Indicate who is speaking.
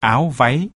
Speaker 1: áo váy.